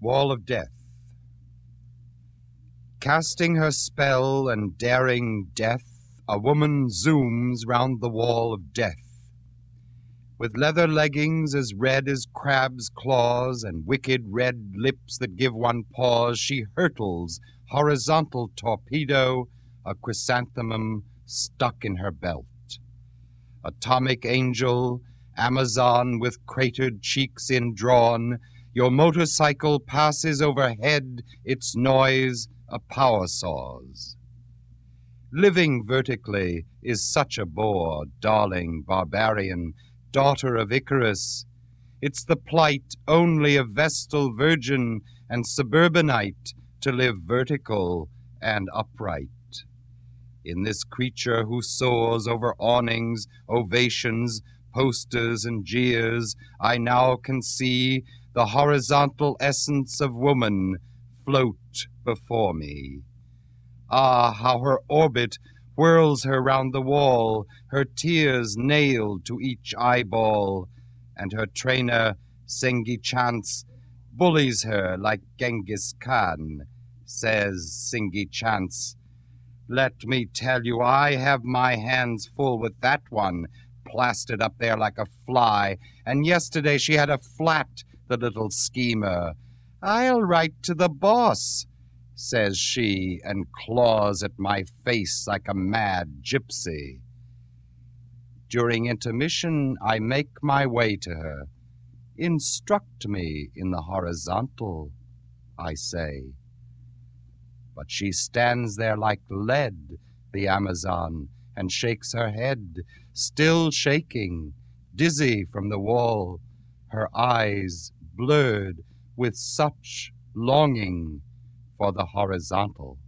Wall of Death. Casting her spell and daring death, a woman zooms round the wall of death. With leather leggings as red as crab's claws and wicked red lips that give one pause, she hurtles, horizontal torpedo, a chrysanthemum stuck in her belt. Atomic angel, Amazon with cratered cheeks indrawn, your motorcycle passes overhead, its noise a power saw's. Living vertically is such a bore, darling barbarian, daughter of Icarus. It's the plight only of Vestal virgin and suburbanite to live vertical and upright. In this creature who soars over awnings, ovations, posters, and jeers, I now can see the horizontal essence of woman float before me. Ah, how her orbit whirls her round the wall, her tears nailed to each eyeball, and her trainer, Sengi Chance, bullies her like Genghis Khan. Says Sengi Chance, Let me tell you, I have my hands full with that one, plastered up there like a fly, and yesterday she had a flat the little schemer. I'll write to the boss, says she, and claws at my face like a mad gypsy. During intermission, I make my way to her. Instruct me in the horizontal, I say. But she stands there like lead, the Amazon, and shakes her head, still shaking, dizzy from the wall, her eyes blurred with such longing for the horizontal.